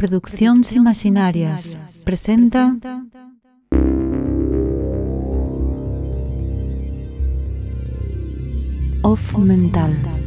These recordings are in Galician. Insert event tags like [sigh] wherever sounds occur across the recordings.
Produccións Imaginarias presenta Off Mental.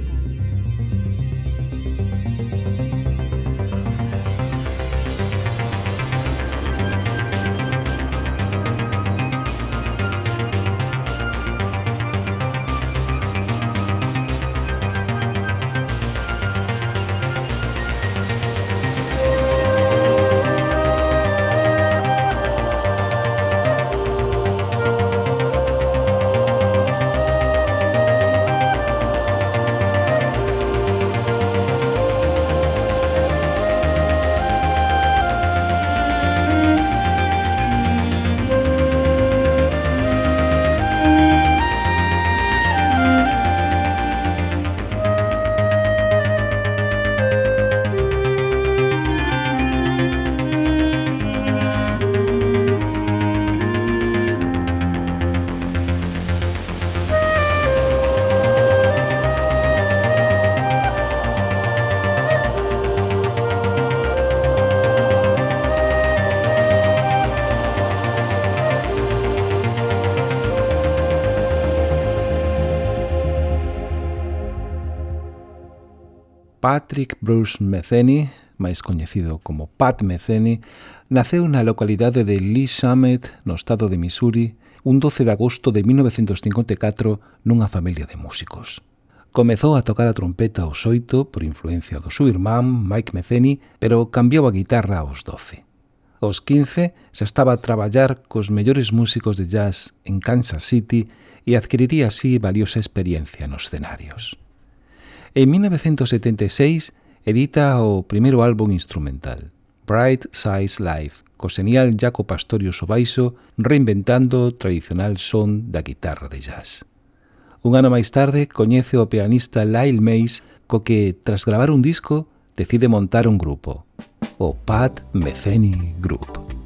Patrick Bruce Metheny, máis coñecido como Pat Metheny, naceu na localidade de Lee Summit, no estado de Missouri, un 12 de agosto de 1954 nunha familia de músicos. Comezou a tocar a trompeta aos oito por influencia do seu irmán Mike Metheny, pero cambiou a guitarra aos 12. Aos 15 xa estaba a traballar cos mellores músicos de jazz en Kansas City e adquiriría así valiosa experiencia nos escenarios. En 1976 edita o primeiro álbum instrumental, Bright Size Life, co senial Jaco Pastorius Sobaixo reinventando o tradicional son da guitarra de jazz. Un ano máis tarde coñece o pianista Lyle Mays co que, tras gravar un disco, decide montar un grupo, o Pat Metheny Group.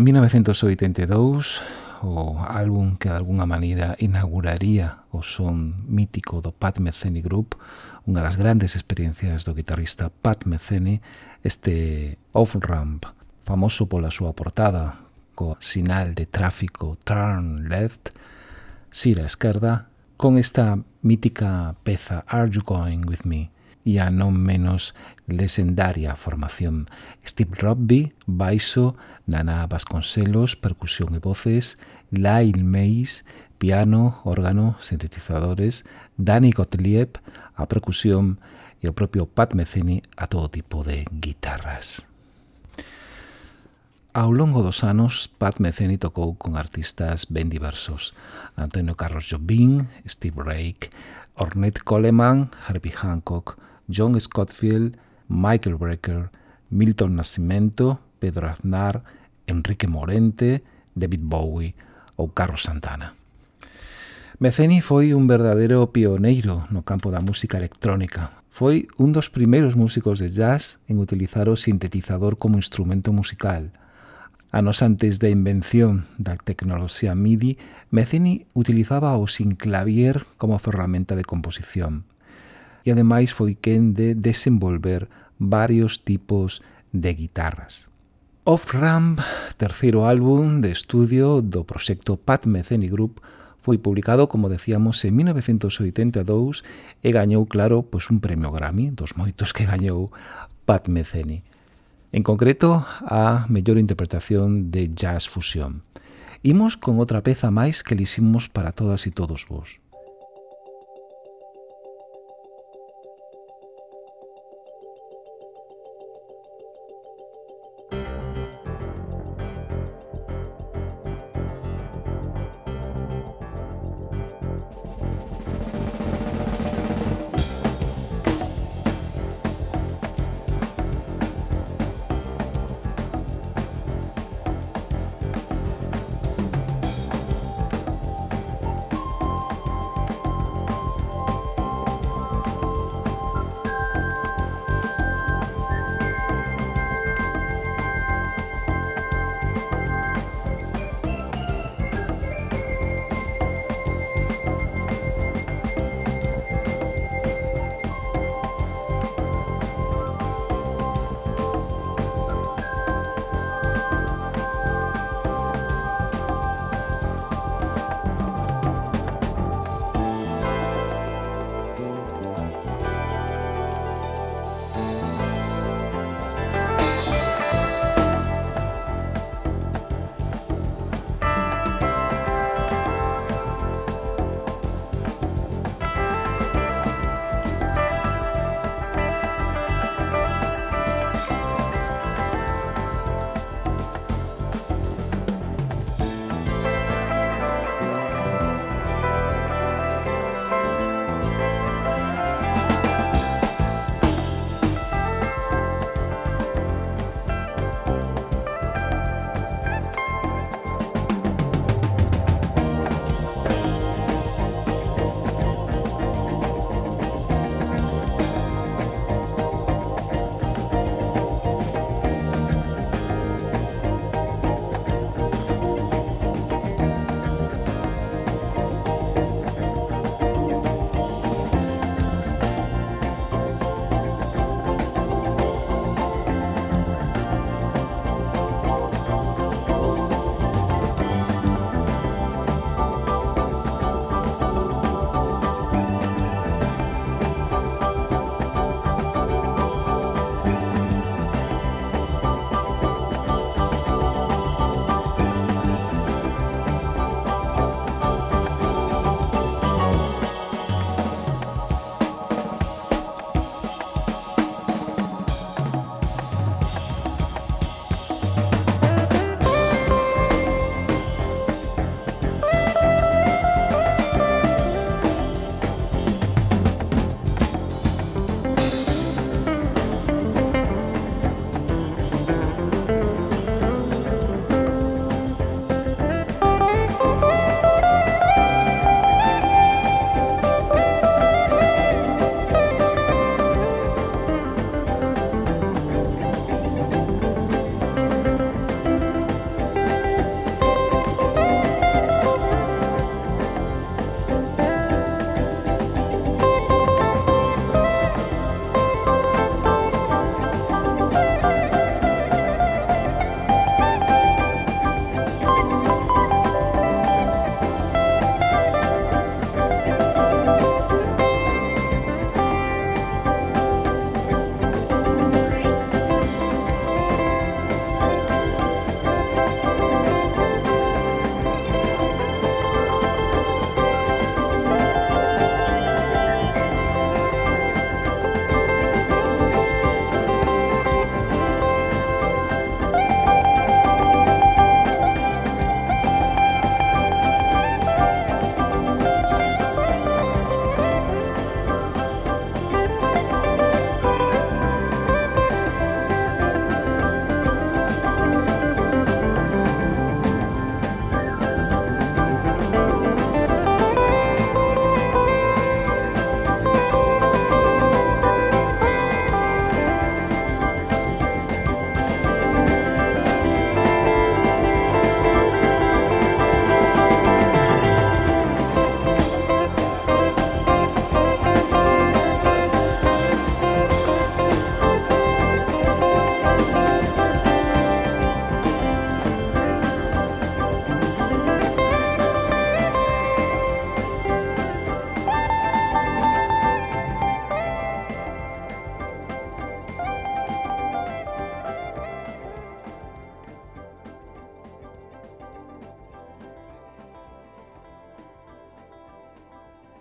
1982, o álbum que de alguna maneira inauguraría o son mítico do Pat Metheny Group, unha das grandes experiencias do guitarrista Pat Metheny, este off-ramp, famoso pola súa portada, co sinal de tráfico Turn Left, Sira Esquerda, con esta mítica peza Are You Going With Me?, e a non menos lesendaria formación. Steve Robby, baixo, Nana Vasconcelos, percusión e voces, Lyle Mays, piano, órgano, sintetizadores, Danny Gottlieb, a percusión e o propio Pat Metheny a todo tipo de guitarras. Ao longo dos anos, Pat Metheny tocou con artistas ben diversos. Antonio Carlos Jobim, Steve Reich, Ornette Coleman, Herbie Hancock, John Scottfield, Michael Brecker, Milton Nascimento, Pedro Aznar, Enrique Morente, David Bowie ou Carlos Santana. Meceni foi un verdadeiro pioneiro no campo da música electrónica. Foi un dos primeiros músicos de jazz en utilizar o sintetizador como instrumento musical. Anos antes da invención da tecnoloxía MIDI, Meceni utilizaba o sinclavier como ferramenta de composición e ademais foi quen de desenvolver varios tipos de guitarras. Off Ramp, terceiro álbum de estudio do proxecto Pat Metheny Group, foi publicado, como decíamos, en 1982 e gañou, claro, pois un premio Grammy, dos moitos que gañou Pat Metheny. En concreto, a mellor interpretación de jazz fusión. Imos con outra peza máis que liximos para todas e todos vos.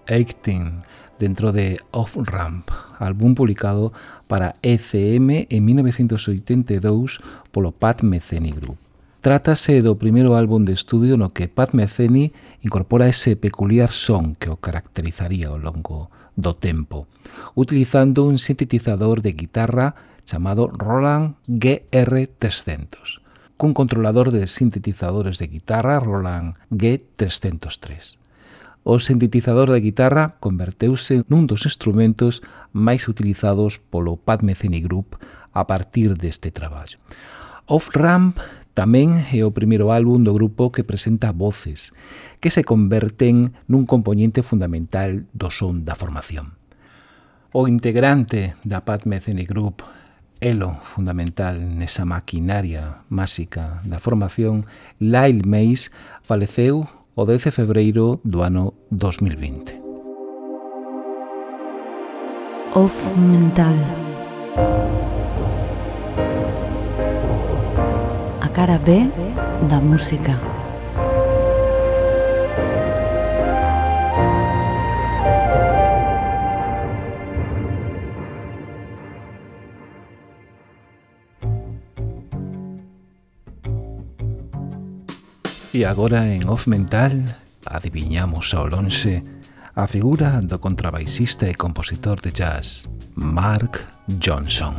18 dentro de Off Ramp, álbum publicado para ECM en 1982 polo Pat Metheny Group. Trátase do primeiro álbum de estudio no que Pat Metheny incorpora ese peculiar son que o caracterizaría ao longo do tempo, utilizando un sintetizador de guitarra chamado Roland GR300, cun controlador de sintetizadores de guitarra Roland G303 o sintetizador de guitarra converteuse nun dos instrumentos máis utilizados polo Pat Metheny Group a partir deste traballo. Off-Ramp Tamén é o primeiro álbum do grupo que presenta voces, que se converten nun componente fundamental do son da formación. O integrante da Pat Metheny Group, elo fundamental nesa maquinaria máxica da formación, Lyle Mays, faleceu o 10 de febreiro do ano 2020. Off mental. A cara B da música. E agora en Off Mental adiviñamos ao lonxe a figura do contrabaixista e compositor de jazz Mark Johnson.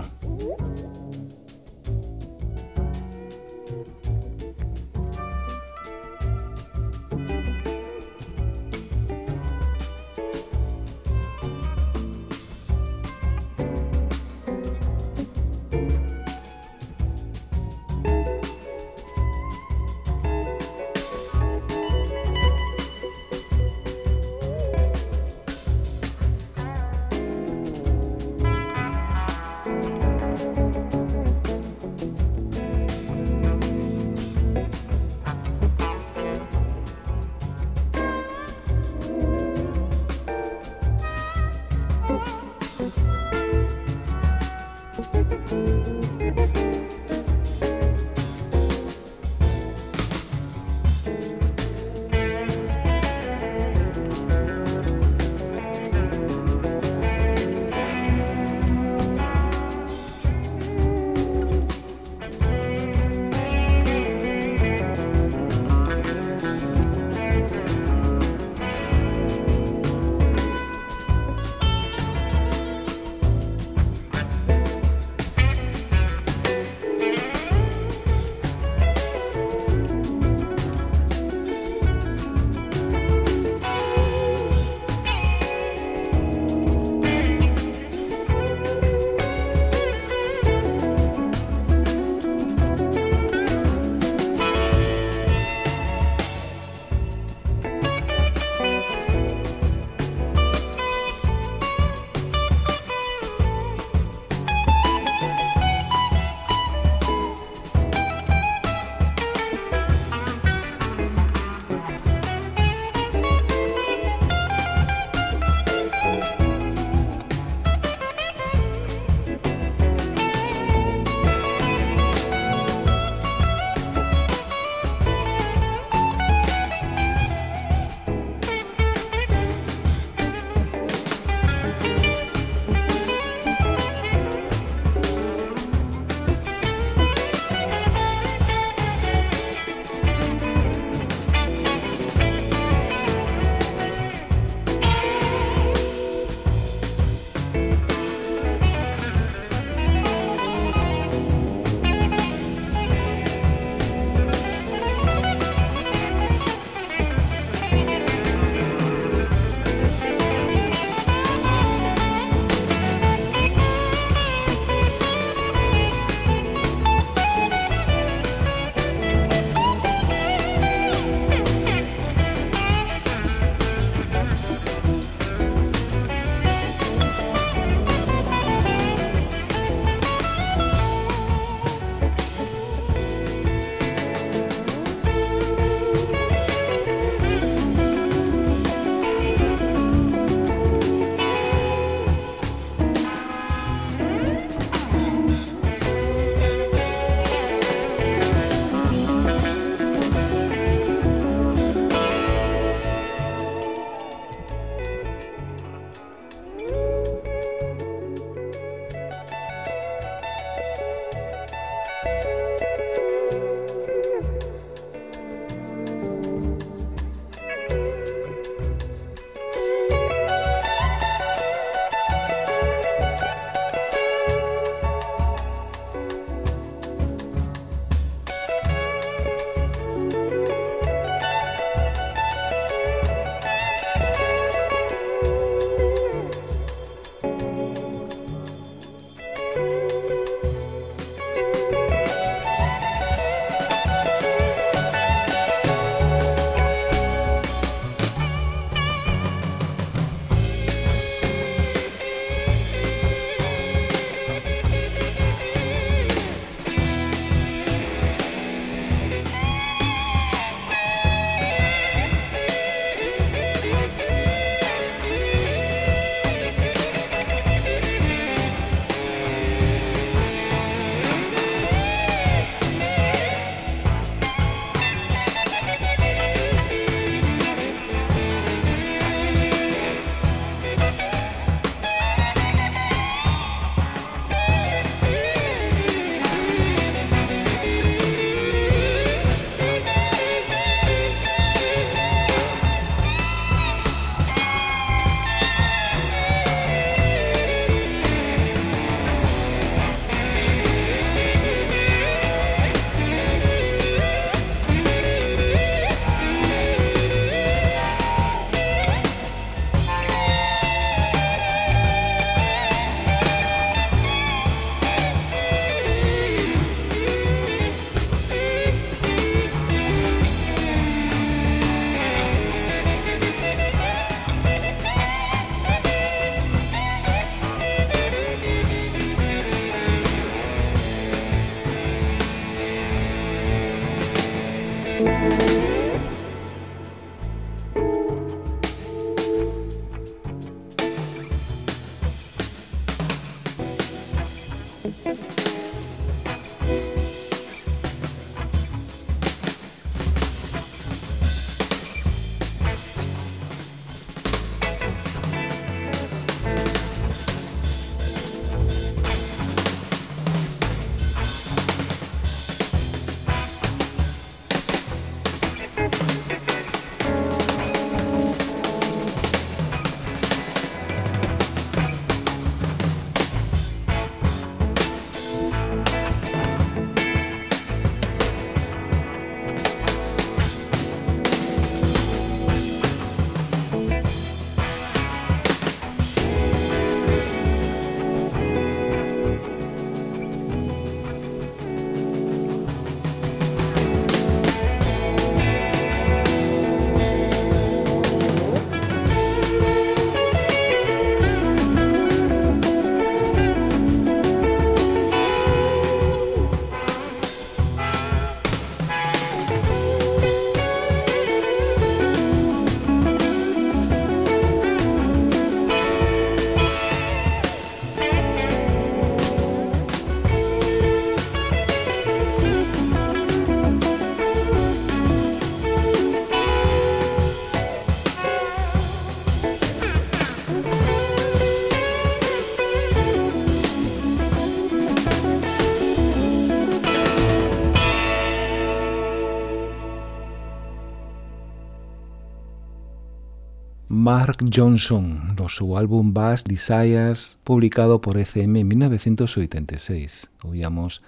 Mark Johnson do seu álbum Bass Desires publicado por ECM en 1986. Oíamos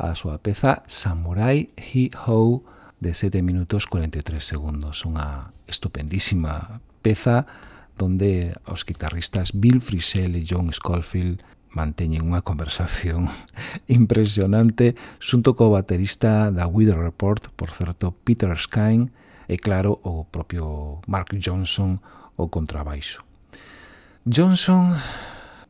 a súa peza Samurai He Ho de 7 minutos 43 segundos. Unha estupendísima peza donde os guitarristas Bill Frisell e John Schofield manteñen unha conversación [laughs] impresionante xunto co baterista da Wither Report, por certo, Peter Skine, e claro o propio Mark Johnson o contrabaixo. Johnson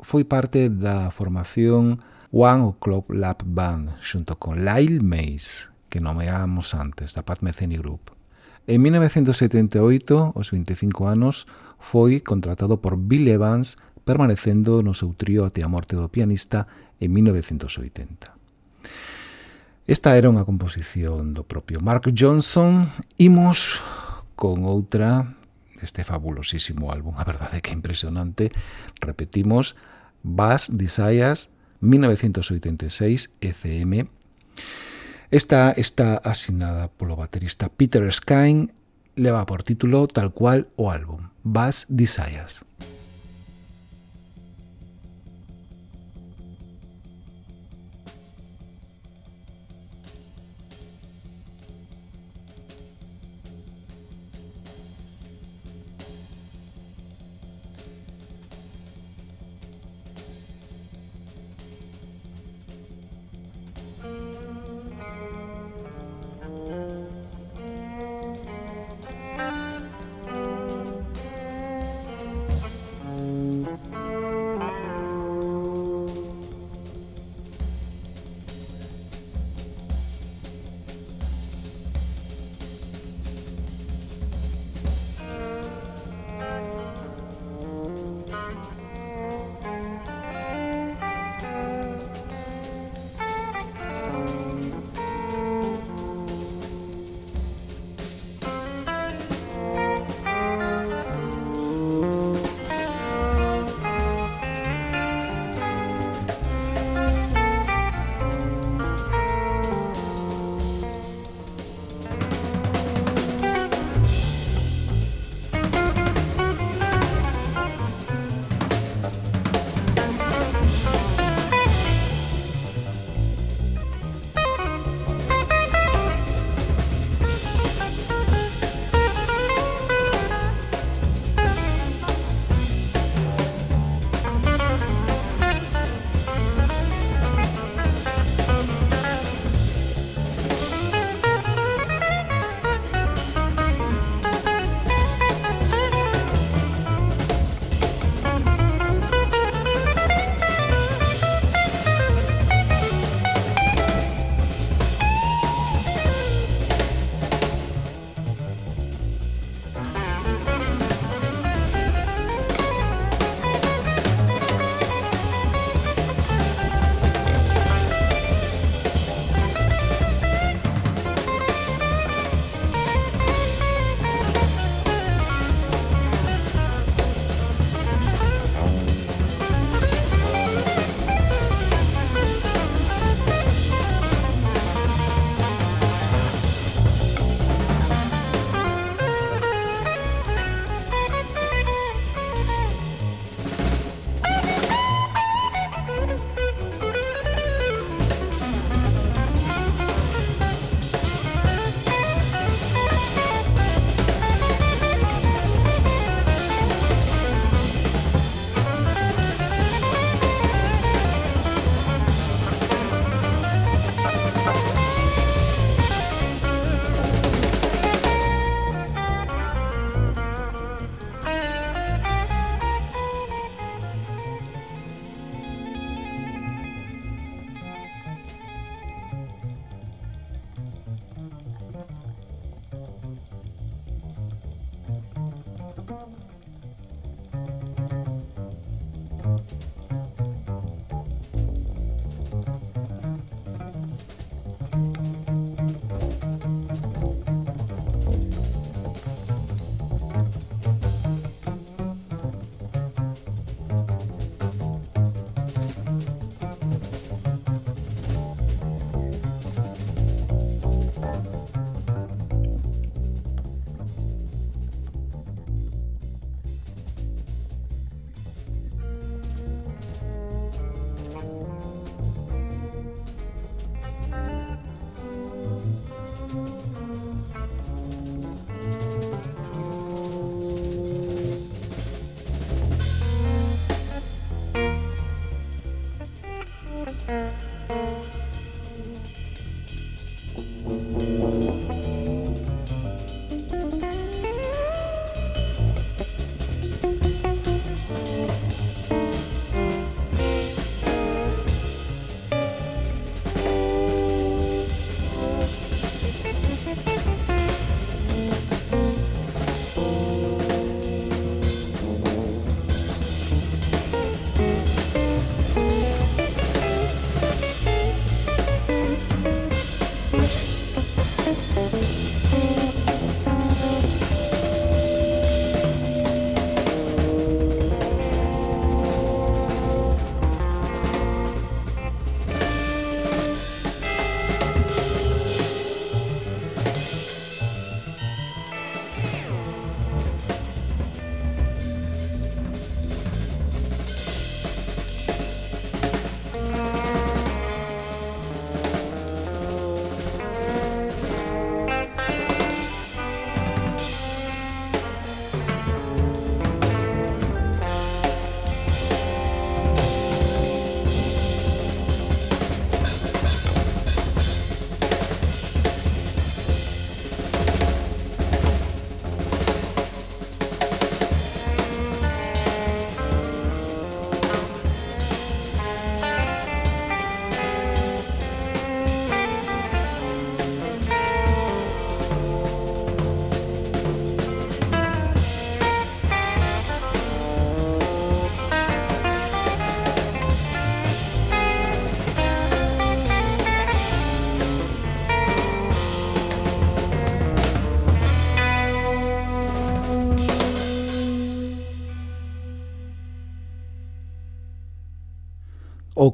foi parte da formación One O'Clock Lab Band xunto con Lyle Mays, que nomeamos antes, da Pat Metheny Group. En 1978, aos 25 anos, foi contratado por Bill Evans permanecendo no seu trío até a morte do pianista en 1980. Esta era unha composición do propio Mark Johnson. Imos con outra deste fabulosísimo álbum, a verdade que impresionante. Repetimos, Bass Desires 1986 ECM. Esta está asignada polo baterista Peter Skine, leva por título tal cual o álbum, Bass Desires.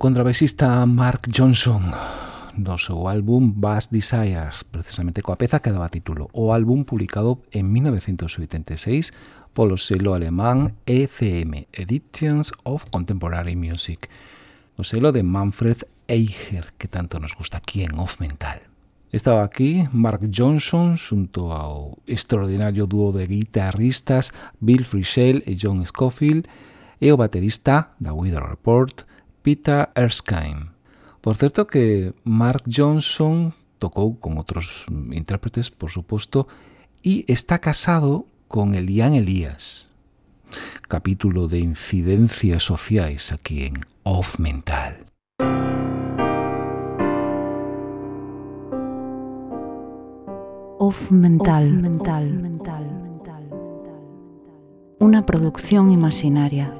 contrabaixista Mark Johnson do seu álbum Bass Desires, precisamente coa peza que daba título, o álbum publicado en 1986 polo selo alemán ECM, Editions of Contemporary Music, o selo de Manfred Eicher, que tanto nos gusta aquí en Off Mental. Estaba aquí Mark Johnson xunto ao extraordinario dúo de guitarristas Bill Frisell e John Scofield e o baterista da Wither Report Pita Erskine. Por certo que Mark Johnson tocou con outros intérpretes, por suposto, e está casado con Elian Elías. Capítulo de incidencias sociais aquí en Off Mental. Off Mental. Off mental. Off mental. Una producción imaginaria.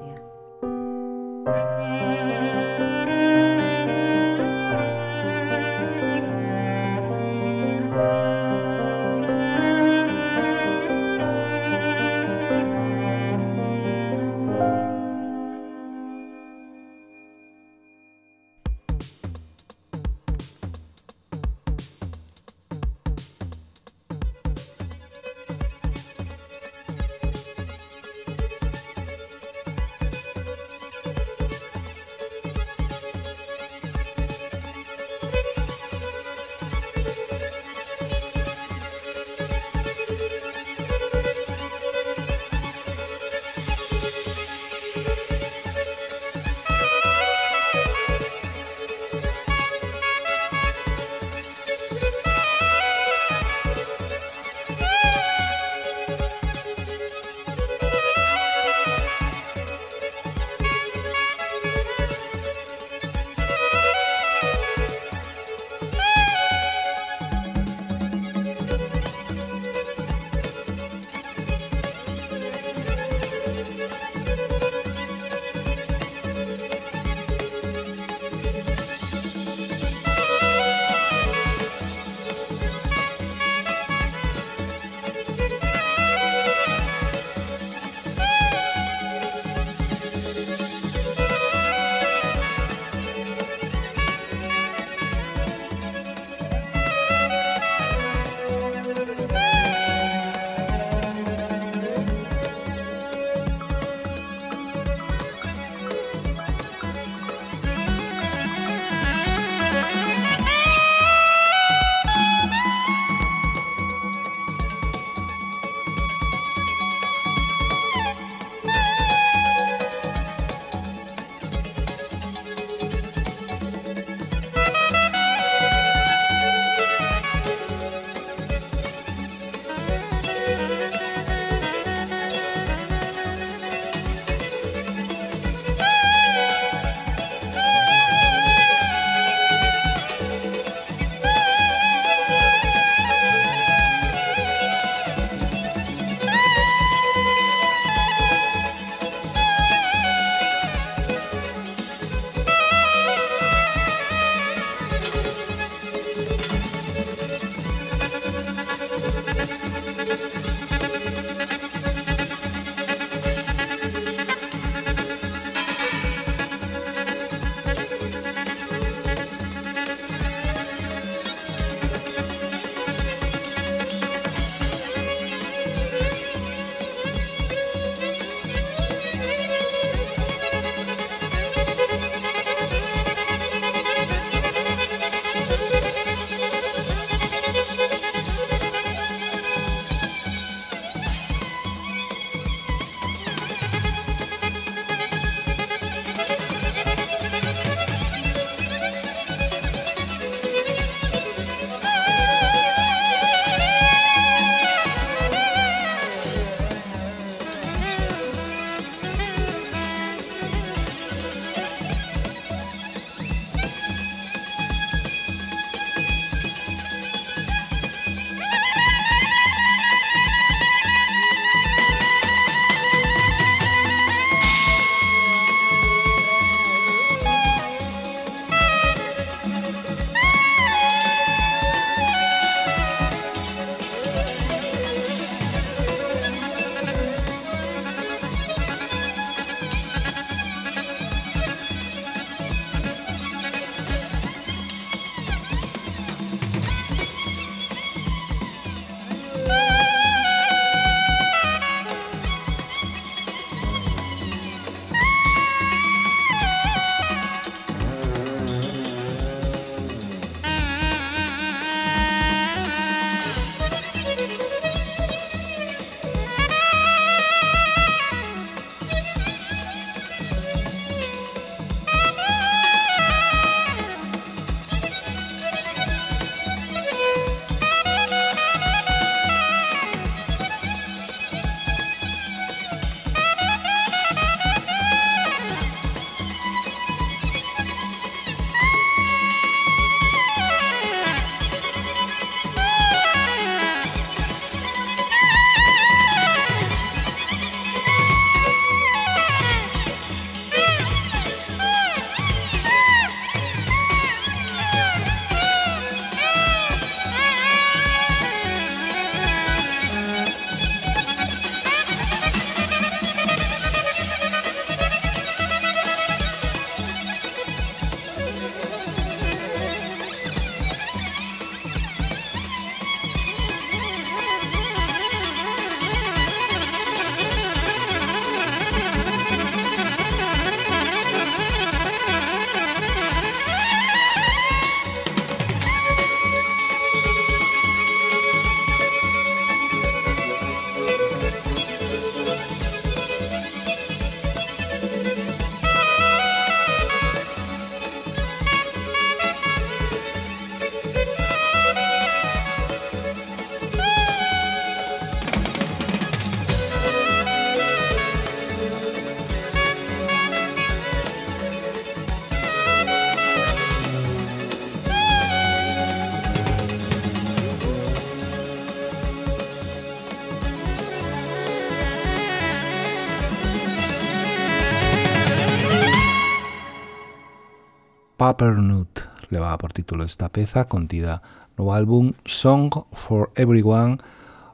Papernoot levaba por título esta peza contida no álbum Song for Everyone,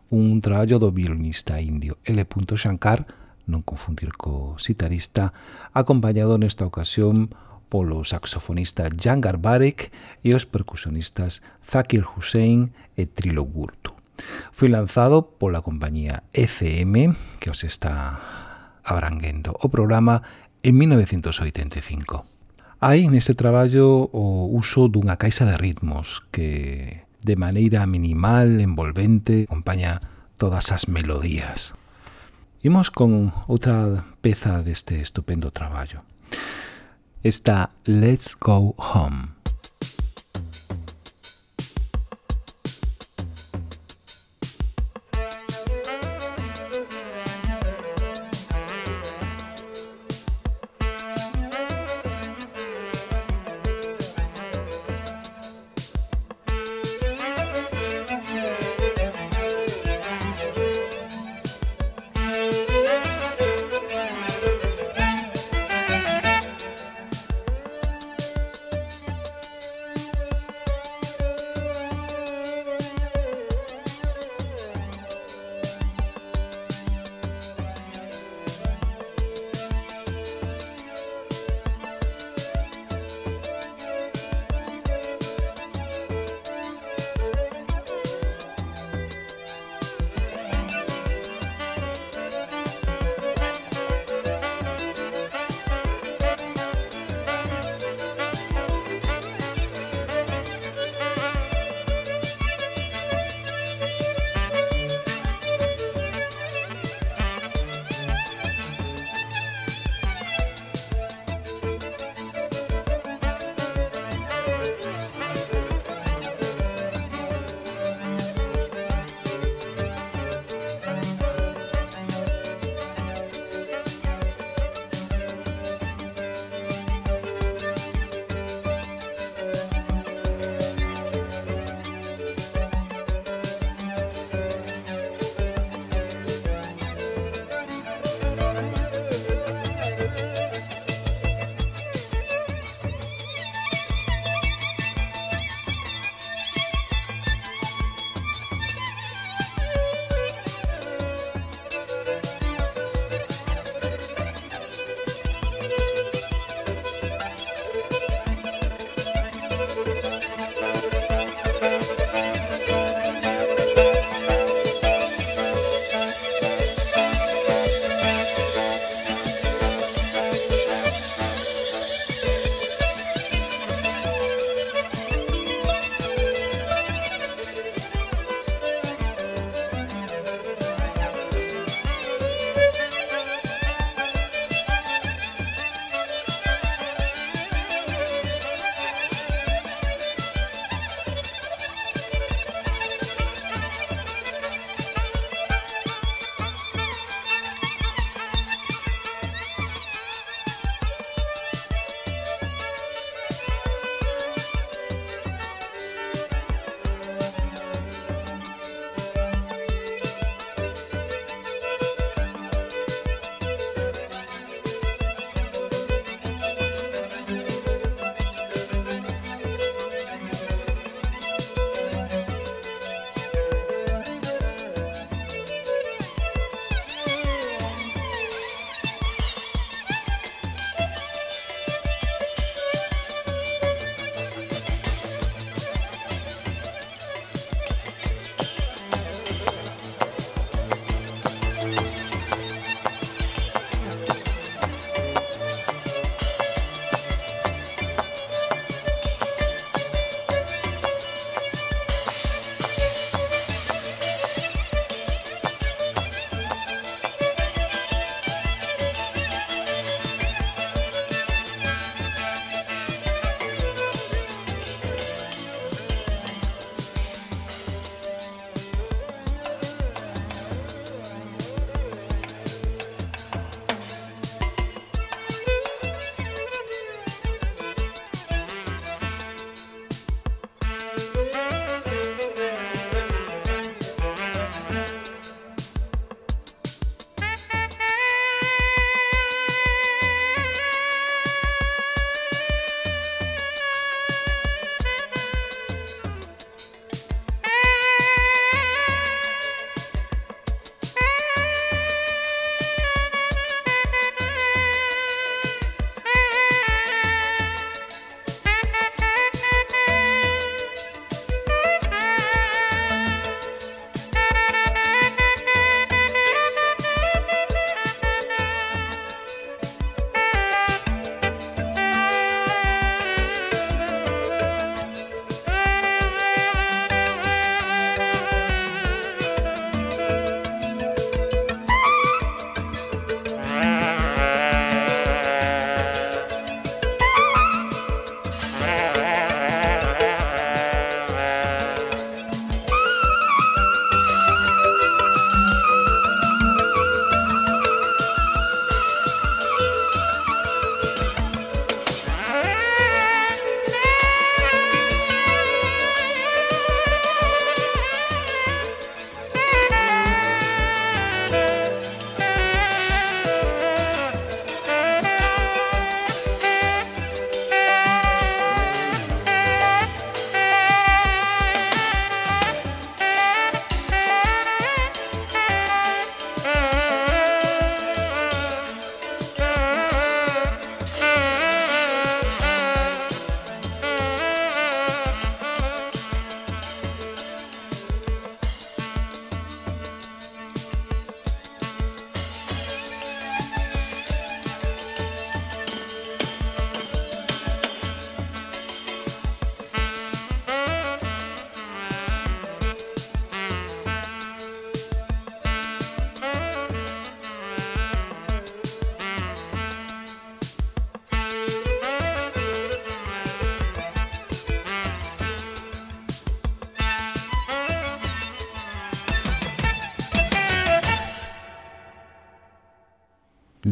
un traballo do violinista indio L. Shankar, non confundir co sitarista, acompañado nesta ocasión polo saxofonista Jangar Barek e os percusionistas Zakir Hussein e Trilo Gurtu. Foi lanzado pola compañía ECM, que os está abranguendo o programa, en 1985. Hai neste traballo o uso dunha caixa de ritmos que de maneira minimal, envolvente, acompaña todas as melodías. Imos con outra peza deste estupendo traballo. Esta Let's Go Home.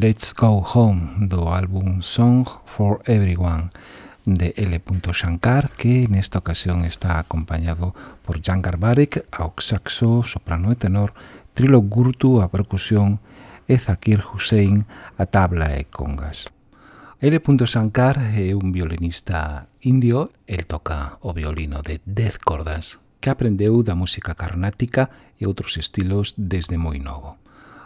Let's Go Home do álbum Song for Everyone de L. Shankar, que nesta ocasión está acompañado por Jan Garbarek ao saxo, soprano e tenor, Trilo Gurtu a percusión e Zakir Hussein a tabla e congas. L. Shankar é un violinista indio, el toca o violino de 10 cordas, que aprendeu da música carnática e outros estilos desde moi novo.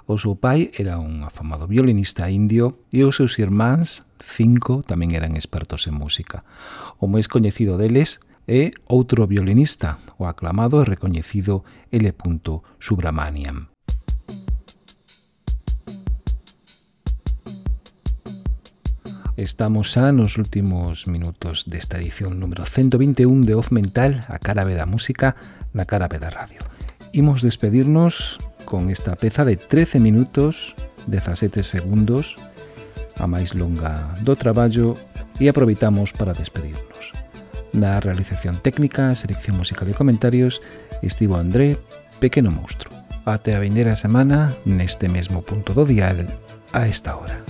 O seu pai era un afamado violinista indio e os seus irmáns, cinco, tamén eran expertos en música. O máis coñecido deles é outro violinista, o aclamado e recoñecido L. Subramaniam. Estamos xa nos últimos minutos desta edición número 121 de Off Mental, a cara da música, na cara da radio. Imos despedirnos con esta peza de 13 minutos, 17 segundos, a máis longa do traballo e aproveitamos para despedirnos. Na realización técnica, selección musical e comentarios, estivo André, Pequeno Monstro. Ate a vindeira semana, neste mesmo punto do dial, a esta hora.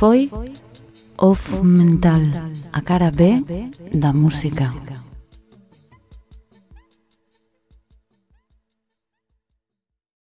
foi Off Mental, a cara B da música.